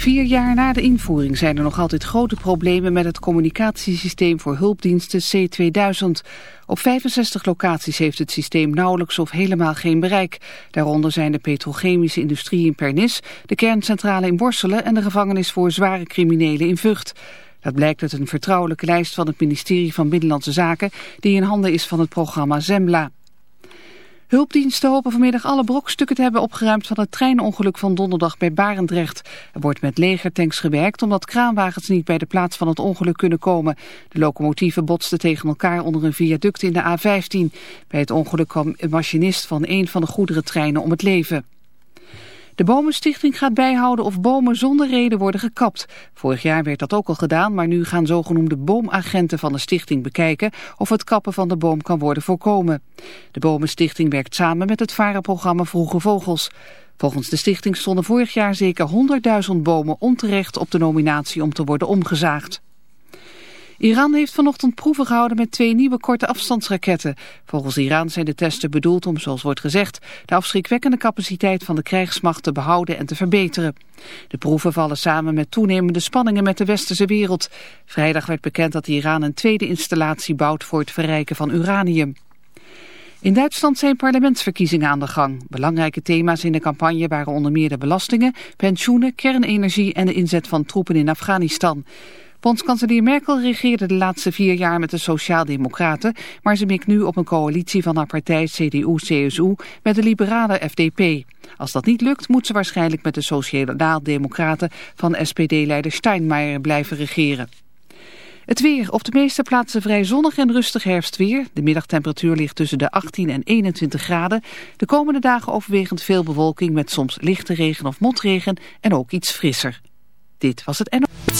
Vier jaar na de invoering zijn er nog altijd grote problemen met het communicatiesysteem voor hulpdiensten C2000. Op 65 locaties heeft het systeem nauwelijks of helemaal geen bereik. Daaronder zijn de petrochemische industrie in Pernis, de kerncentrale in Borselen en de gevangenis voor zware criminelen in Vught. Dat blijkt uit een vertrouwelijke lijst van het ministerie van Binnenlandse Zaken die in handen is van het programma Zembla. Hulpdiensten hopen vanmiddag alle brokstukken te hebben opgeruimd van het treinongeluk van donderdag bij Barendrecht. Er wordt met legertanks gewerkt omdat kraanwagens niet bij de plaats van het ongeluk kunnen komen. De locomotieven botsten tegen elkaar onder een viaduct in de A15. Bij het ongeluk kwam een machinist van een van de goederentreinen om het leven. De Bomenstichting gaat bijhouden of bomen zonder reden worden gekapt. Vorig jaar werd dat ook al gedaan, maar nu gaan zogenoemde boomagenten van de stichting bekijken of het kappen van de boom kan worden voorkomen. De Bomenstichting werkt samen met het varenprogramma Vroege Vogels. Volgens de stichting stonden vorig jaar zeker 100.000 bomen onterecht op de nominatie om te worden omgezaagd. Iran heeft vanochtend proeven gehouden met twee nieuwe korte afstandsraketten. Volgens Iran zijn de testen bedoeld om, zoals wordt gezegd, de afschrikwekkende capaciteit van de krijgsmacht te behouden en te verbeteren. De proeven vallen samen met toenemende spanningen met de westerse wereld. Vrijdag werd bekend dat Iran een tweede installatie bouwt voor het verrijken van uranium. In Duitsland zijn parlementsverkiezingen aan de gang. Belangrijke thema's in de campagne waren onder meer de belastingen, pensioenen, kernenergie en de inzet van troepen in Afghanistan. Bondskanselier Merkel regeerde de laatste vier jaar met de Sociaaldemocraten, maar ze mikt nu op een coalitie van haar partij CDU-CSU met de liberale FDP. Als dat niet lukt, moet ze waarschijnlijk met de Sociaal-Democraten van SPD-leider Steinmeier blijven regeren. Het weer. Op de meeste plaatsen vrij zonnig en rustig herfstweer. De middagtemperatuur ligt tussen de 18 en 21 graden. De komende dagen overwegend veel bewolking met soms lichte regen of motregen en ook iets frisser. Dit was het NO.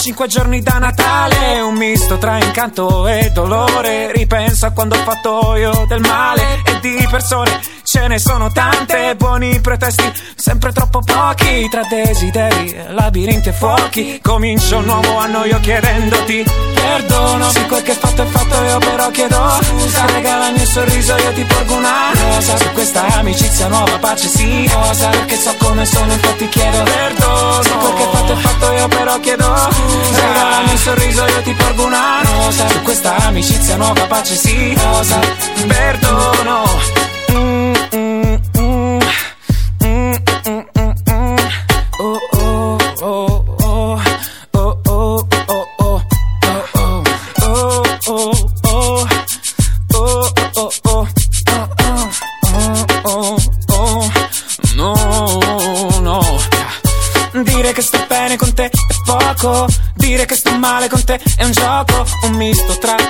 4-5 giorni da Natale Un misto tra incanto e dolore. Ripenso a quando ho fatto io del male E di persone ce ne sono tante. Buoni pretesti, sempre troppo pochi Tra desideri, labirinti e fuochi. Comincio un nuovo anno io chiedendoti Perdono Se quel che fatto sorriso io ti porgo una rosa. Su questa amicizia nuova pace sì Rosa Perché so come sono infatti chiedo Perdono. Se quel che fatto è fatto io però chiedo Scusa. Regalami un sorriso io ti porgo una rosa. Su questa amicizia nuova pace sì Rosa Perdono male con te è un gioco Un misto tra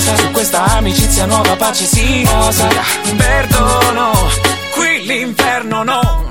Su questa amicizia nuova pace sì Rosa Perdono Qui l'inferno non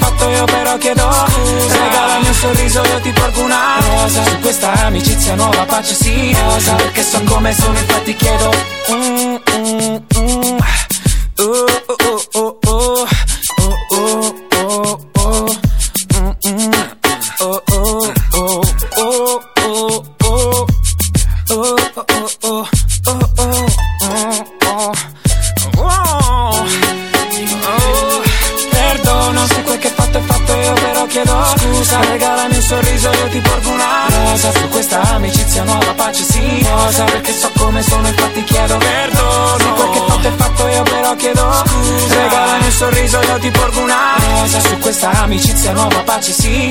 fatto io però chiedo. Scusa Regalami un sorriso io ti porgo una rosa. Su questa amicizia nuova pace sì. Osa Perché so come sono infatti chiedo. Mm, mm, mm. Uh, uh, uh, uh. see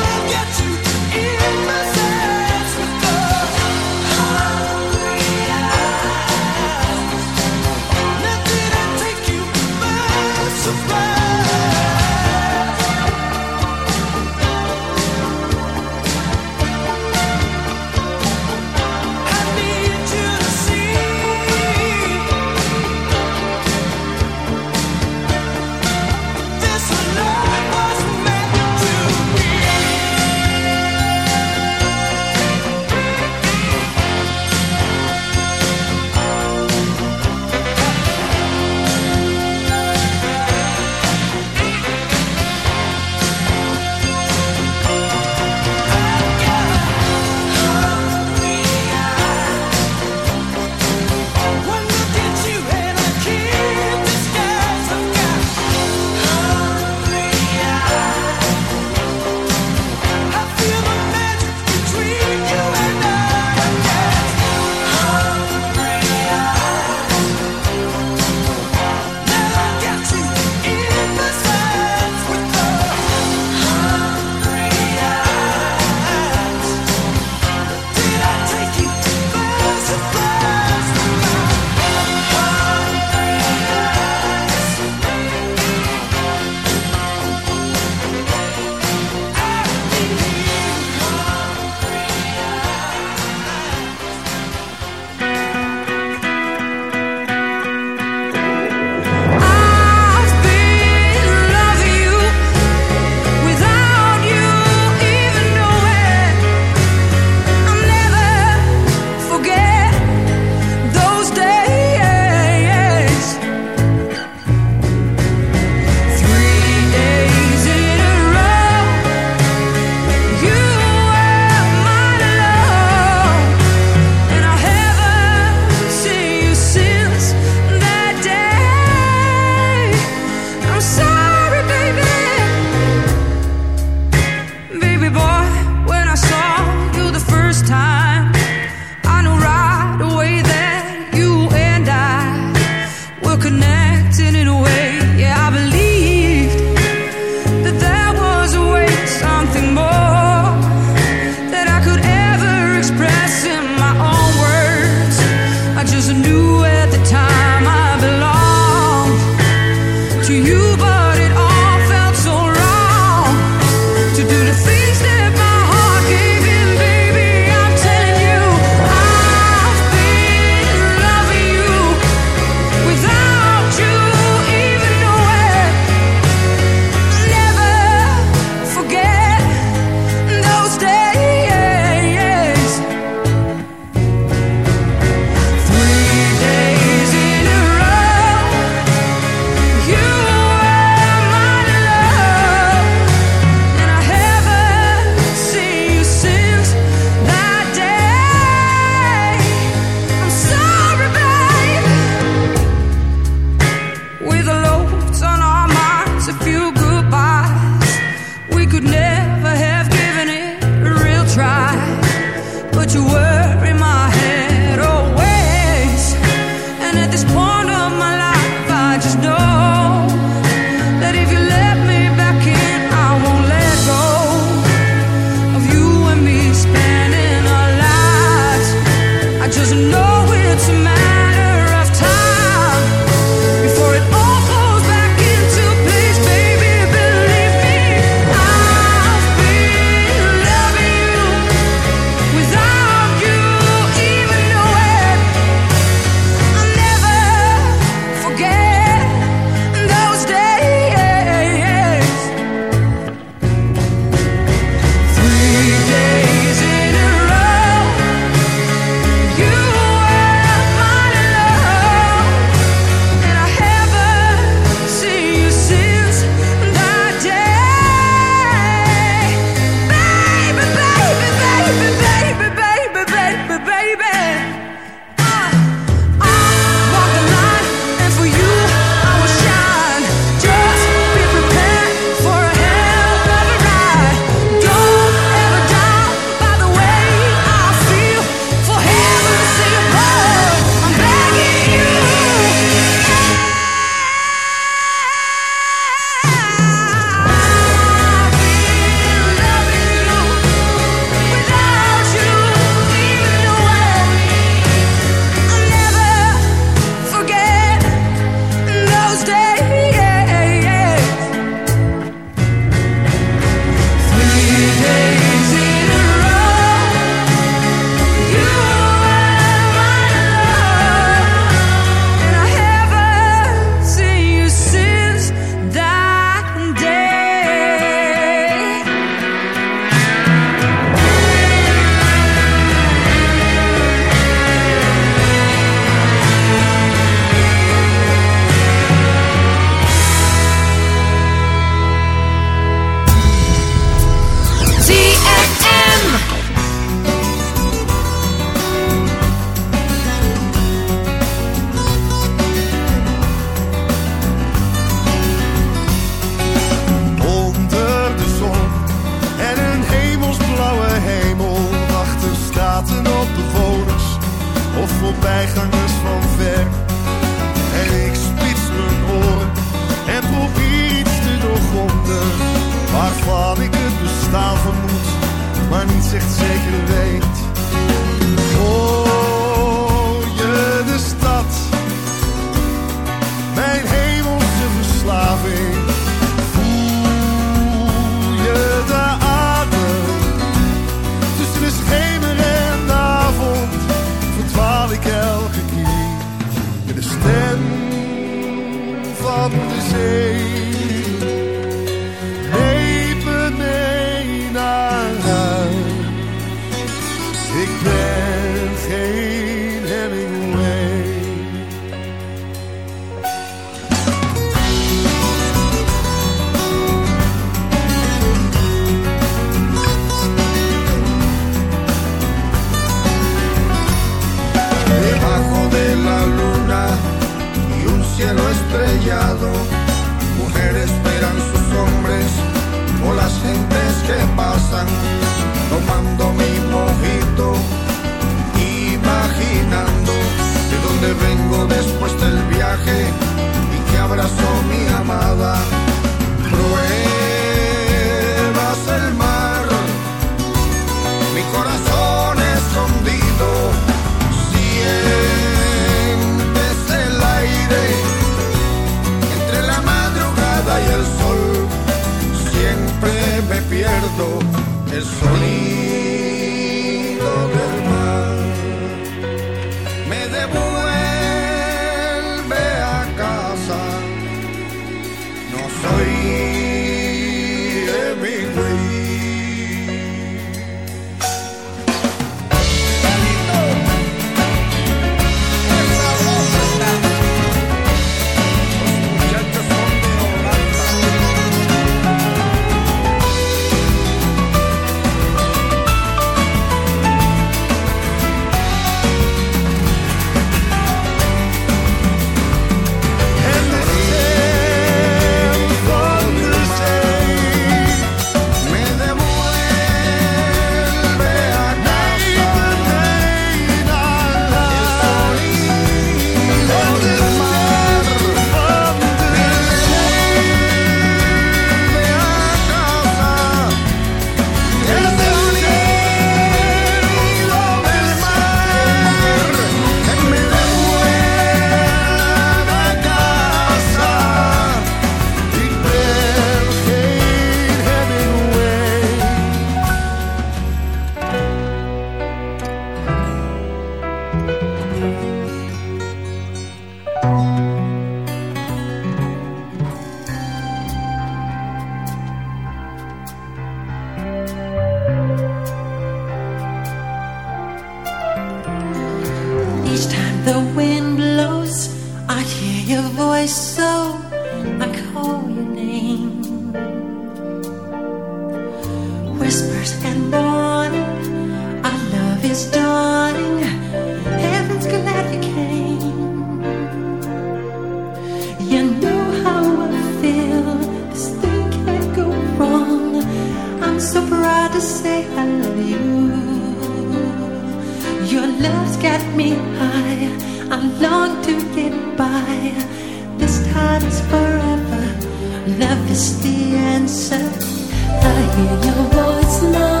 hear your voice now.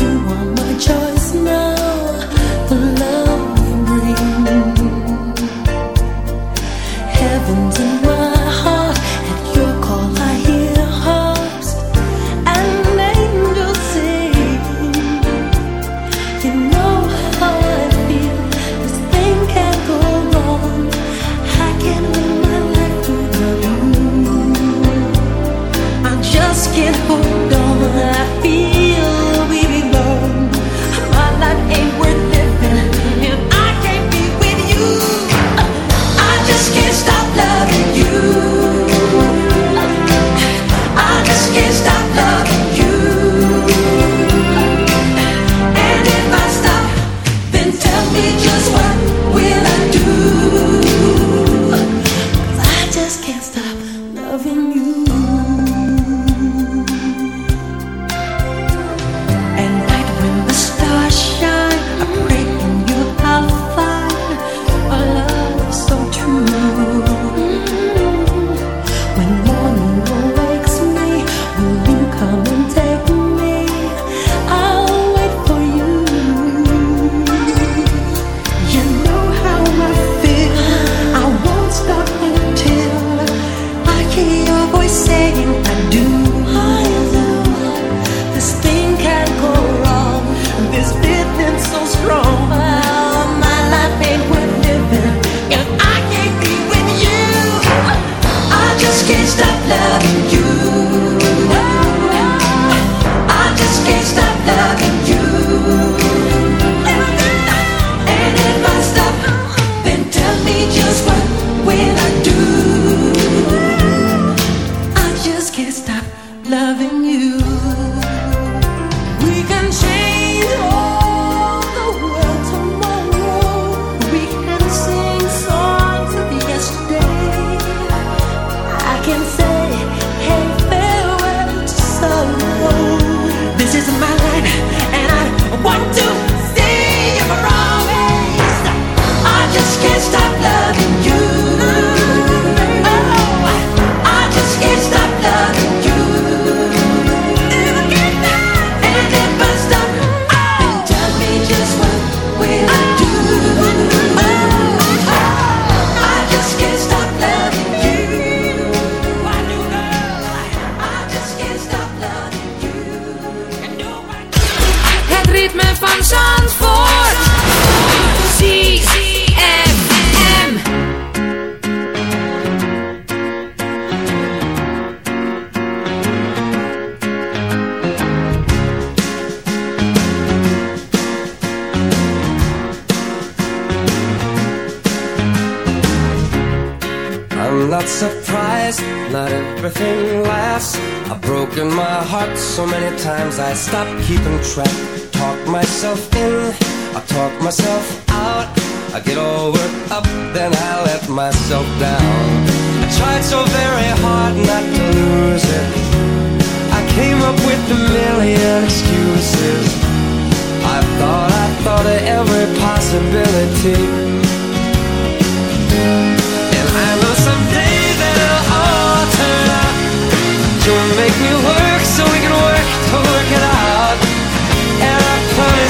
You are my choice